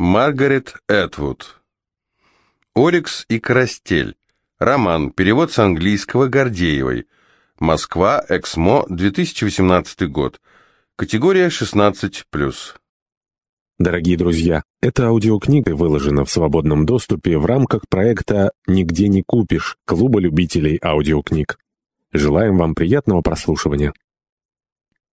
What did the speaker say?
Маргарет Этвуд. «Орикс и Карастель». Роман. Перевод с английского Гордеевой. Москва. Эксмо. 2018 год. Категория 16+. Дорогие друзья, эта аудиокнига выложена в свободном доступе в рамках проекта «Нигде не купишь» Клуба любителей аудиокниг. Желаем вам приятного прослушивания.